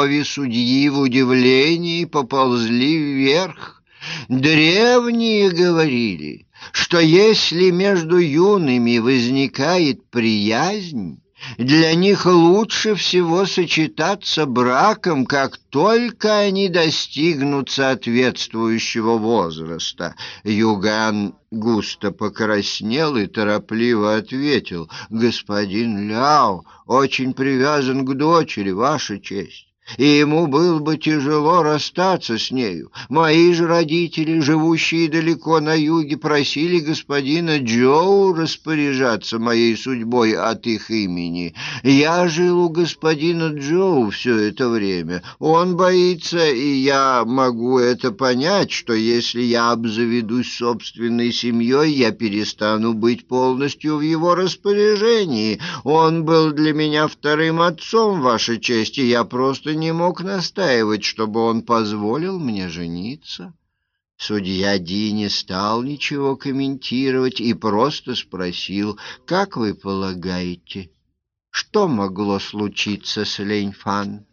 Брови судьи в удивлении поползли вверх. Древние говорили, что если между юными возникает приязнь, для них лучше всего сочетаться браком, как только они достигнут соответствующего возраста. Юган густо покраснел и торопливо ответил, «Господин Ляо очень привязан к дочери, Ваша честь и ему было бы тяжело расстаться с нею. Мои же родители, живущие далеко на юге, просили господина Джоу распоряжаться моей судьбой от их имени. Я жил у господина Джоу все это время. Он боится, и я могу это понять, что если я обзаведусь собственной семьей, я перестану быть полностью в его распоряжении. Он был для меня вторым отцом, Ваша честь, и я просто не мог настаивать, чтобы он позволил мне жениться. Судья Ди не стал ничего комментировать и просто спросил, «Как вы полагаете, что могло случиться с Лень-Фан?»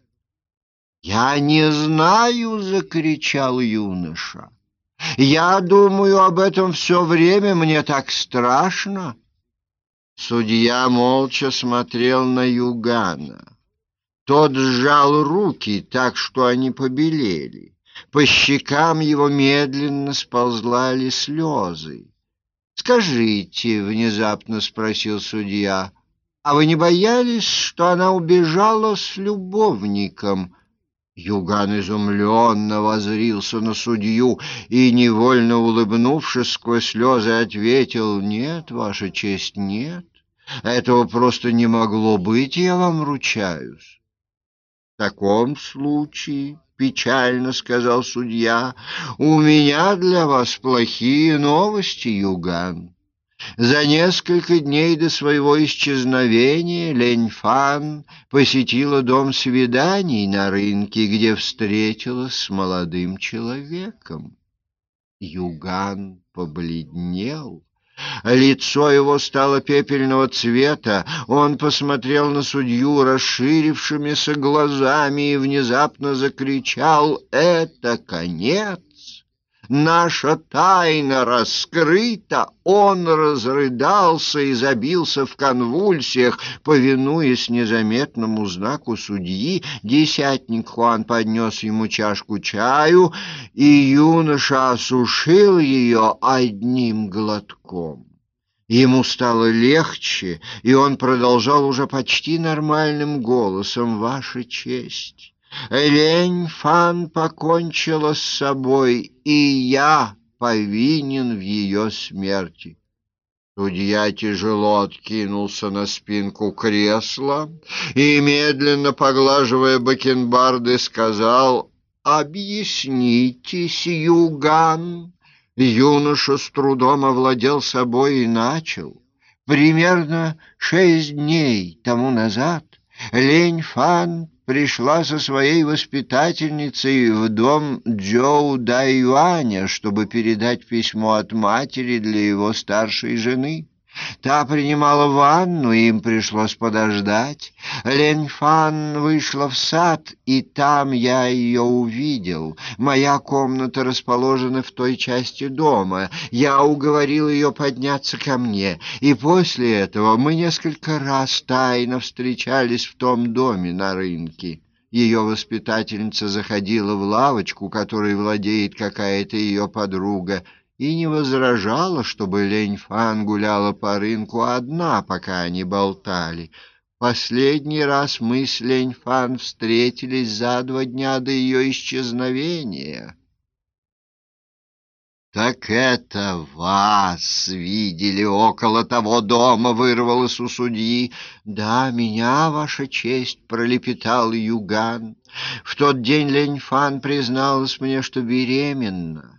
«Я не знаю!» — закричал юноша. «Я думаю об этом все время, мне так страшно!» Судья молча смотрел на Югана. Тот сжал руки так, что они побелели. По щекам его медленно сползлали слезы. «Скажите», — внезапно спросил судья, — «а вы не боялись, что она убежала с любовником?» Юган изумленно возрился на судью и, невольно улыбнувшись сквозь слезы, ответил, «Нет, Ваша честь, нет. Этого просто не могло быть, я вам ручаюсь». В таком случае, — печально сказал судья, — у меня для вас плохие новости, Юган. За несколько дней до своего исчезновения Лень-Фан посетила дом свиданий на рынке, где встретилась с молодым человеком. Юган побледнел. Лицо его стало пепельного цвета. Он посмотрел на судью расширившимися глазами и внезапно закричал «Это конец!» Наша тайна раскрыта. Он разрыдался и забился в конвульсиях, повинуясь незаметному знаку судьи. Десятник Хуан поднес ему чашку чаю, и юноша осушил ее одним глотком. Ему стало легче, и он продолжал уже почти нормальным голосом, «Ваша честь». Лень Фан покончила с собой, и я повинен в ее смерти. Судья тяжело откинулся на спинку кресла и, медленно поглаживая бакенбарды, сказал «Объяснитесь, Юган». Юноша с трудом овладел собой и начал. Примерно шесть дней тому назад Лень Фан пришла со своей воспитательницей в дом Джоу Дайюаня, чтобы передать письмо от матери для его старшей жены. Та принимала ванну, им пришлось подождать. Лень Фан вышла в сад, и там я ее увидел. Моя комната расположена в той части дома. Я уговорил ее подняться ко мне, и после этого мы несколько раз тайно встречались в том доме на рынке. Ее воспитательница заходила в лавочку, которой владеет какая-то ее подруга, и не возражала, чтобы Лень-Фан гуляла по рынку одна, пока они болтали. Последний раз мы с Лень-Фан встретились за два дня до ее исчезновения. «Так это вас видели около того дома!» — вырвалось у судьи. «Да, меня, ваша честь!» — пролепетал Юган. «В тот день Лень-Фан призналась мне, что беременна.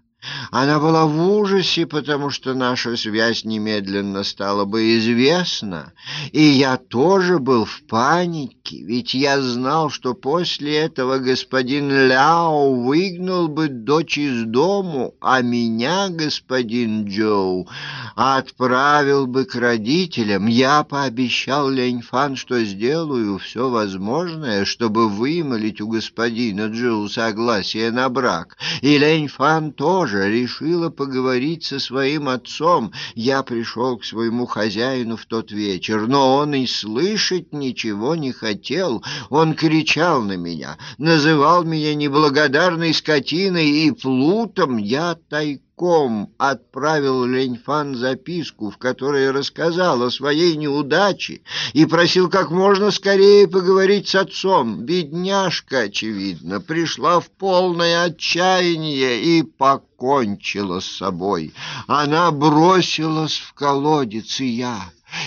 Она была в ужасе, потому что наша связь немедленно стала бы известна, и я тоже был в панике, ведь я знал, что после этого господин Ляо выгнал бы дочь из дому, а меня господин Джоу отправил бы к родителям. Я пообещал Леньфан, что сделаю все возможное, чтобы вымолить у господина Джоу согласие на брак, и Леньфан тоже тоже решила поговорить со своим отцом. Я пришел к своему хозяину в тот вечер, но он и слышать ничего не хотел. Он кричал на меня, называл меня неблагодарной скотиной и плутом. Я тайком тайком отправил Леньфан записку, в которой рассказал о своей неудаче и просил как можно скорее поговорить с отцом. Бедняжка, очевидно, пришла в полное отчаяние и покончила с собой. Она бросилась в колодец, и я...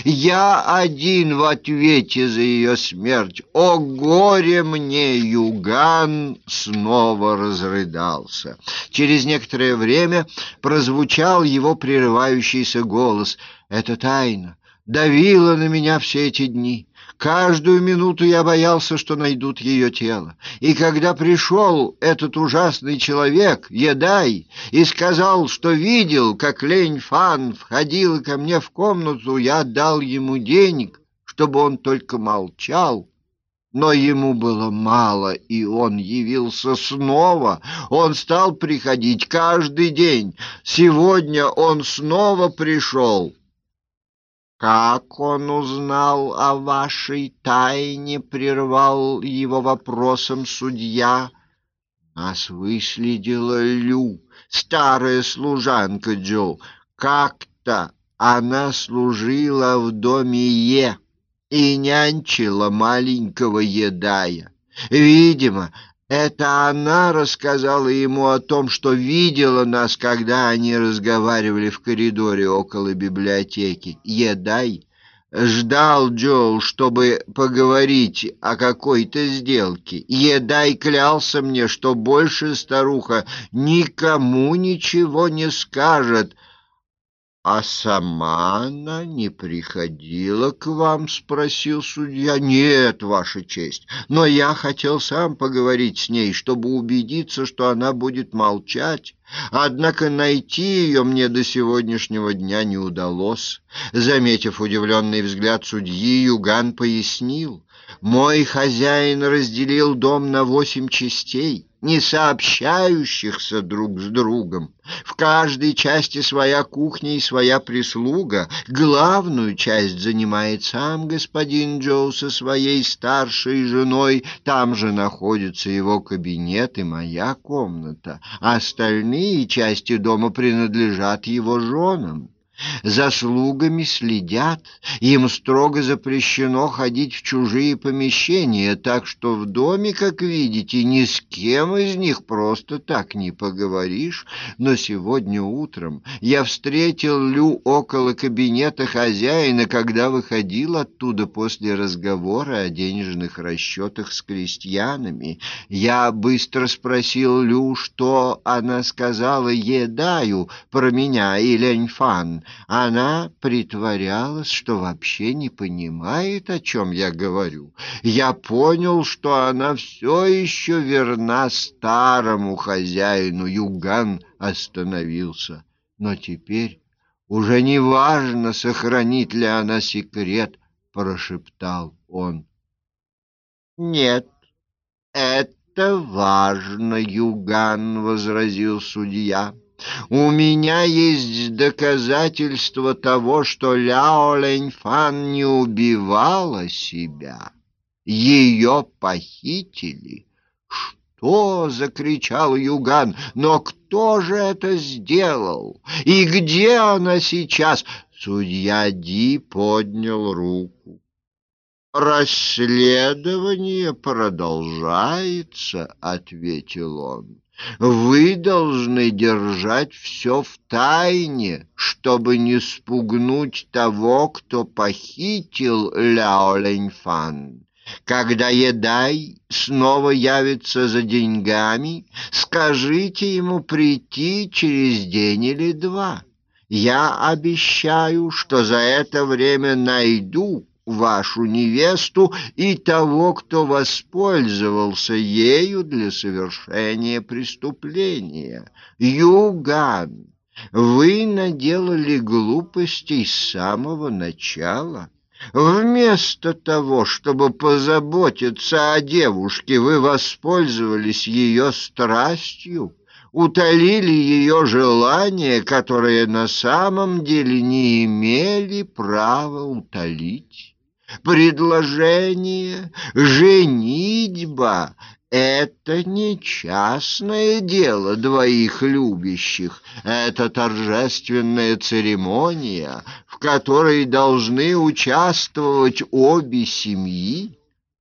Я один в ответе за ее смерть. О, горе мне! Юган снова разрыдался. Через некоторое время прозвучал его прерывающийся голос. Это тайна давила на меня все эти дни. Каждую минуту я боялся, что найдут ее тело. И когда пришел этот ужасный человек, Едай, и сказал, что видел, как Лень Фан входила ко мне в комнату, я дал ему денег, чтобы он только молчал. Но ему было мало, и он явился снова. Он стал приходить каждый день. Сегодня он снова пришел. «Как он узнал о вашей тайне?» — прервал его вопросом судья. «Нас выследила Лю, старая служанка Джо. Как-то она служила в доме Е и нянчила маленького Едая. Видимо, это она рассказала ему о том, что видела нас, когда они разговаривали в коридоре около библиотеки. Едай ждал Джоу, чтобы поговорить о какой-то сделке. Едай клялся мне, что больше старуха никому ничего не скажет, «А сама она не приходила к вам?» — спросил судья. «Нет, Ваша честь, но я хотел сам поговорить с ней, чтобы убедиться, что она будет молчать. Однако найти ее мне до сегодняшнего дня не удалось». Заметив удивленный взгляд судьи, Юган пояснил. «Мой хозяин разделил дом на восемь частей» не сообщающихся друг с другом. В каждой части своя кухня и своя прислуга. Главную часть занимает сам господин Джоу со своей старшей женой. Там же находится его кабинет и моя комната. Остальные части дома принадлежат его женам. За слугами следят, им строго запрещено ходить в чужие помещения, так что в доме, как видите, ни с кем из них просто так не поговоришь. Но сегодня утром я встретил Лю около кабинета хозяина, когда выходил оттуда после разговора о денежных расчетах с крестьянами. Я быстро спросил Лю, что она сказала Едаю про меня и Она притворялась, что вообще не понимает, о чем я говорю. Я понял, что она все еще верна старому хозяину. Юган остановился. Но теперь уже не важно, сохранит ли она секрет, прошептал он. Нет, это важно, Юган, возразил судья. У меня есть доказательства того, что Ляо Лэньфан не убивала себя. Ее похитили. «Что?» — закричал Юган. «Но кто же это сделал? И где она сейчас?» Судья Ди поднял руку. «Расследование продолжается», — ответил он. Вы должны держать все в тайне, чтобы не спугнуть того, кто похитил Ляо Лэньфан. Когда Едай снова явится за деньгами, скажите ему прийти через день или два. Я обещаю, что за это время найду вашу невесту и того, кто воспользовался ею для совершения преступления. Юган, вы наделали глупостей с самого начала. Вместо того, чтобы позаботиться о девушке, вы воспользовались ее страстью, утолили ее желания, которые на самом деле не имели права утолить. Предложение, женитьба — это не частное дело двоих любящих, это торжественная церемония, в которой должны участвовать обе семьи.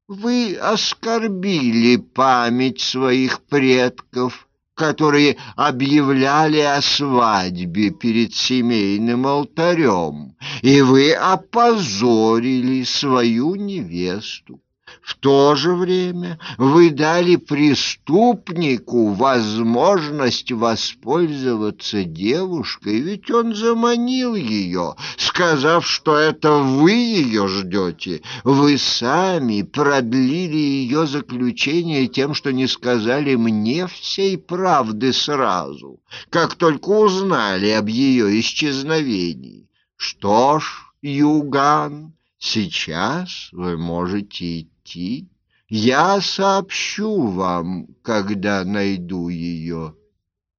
Вы оскорбили память своих предков, которые объявляли о свадьбе перед семейным алтарем, и вы опозорили свою невесту. В то же время вы дали преступнику возможность воспользоваться девушкой, ведь он заманил ее, сказав, что это вы ее ждете. Вы сами продлили ее заключение тем, что не сказали мне всей правды сразу, как только узнали об ее исчезновении. Что ж, Юган, сейчас вы можете идти. Я сообщу вам, когда найду ее.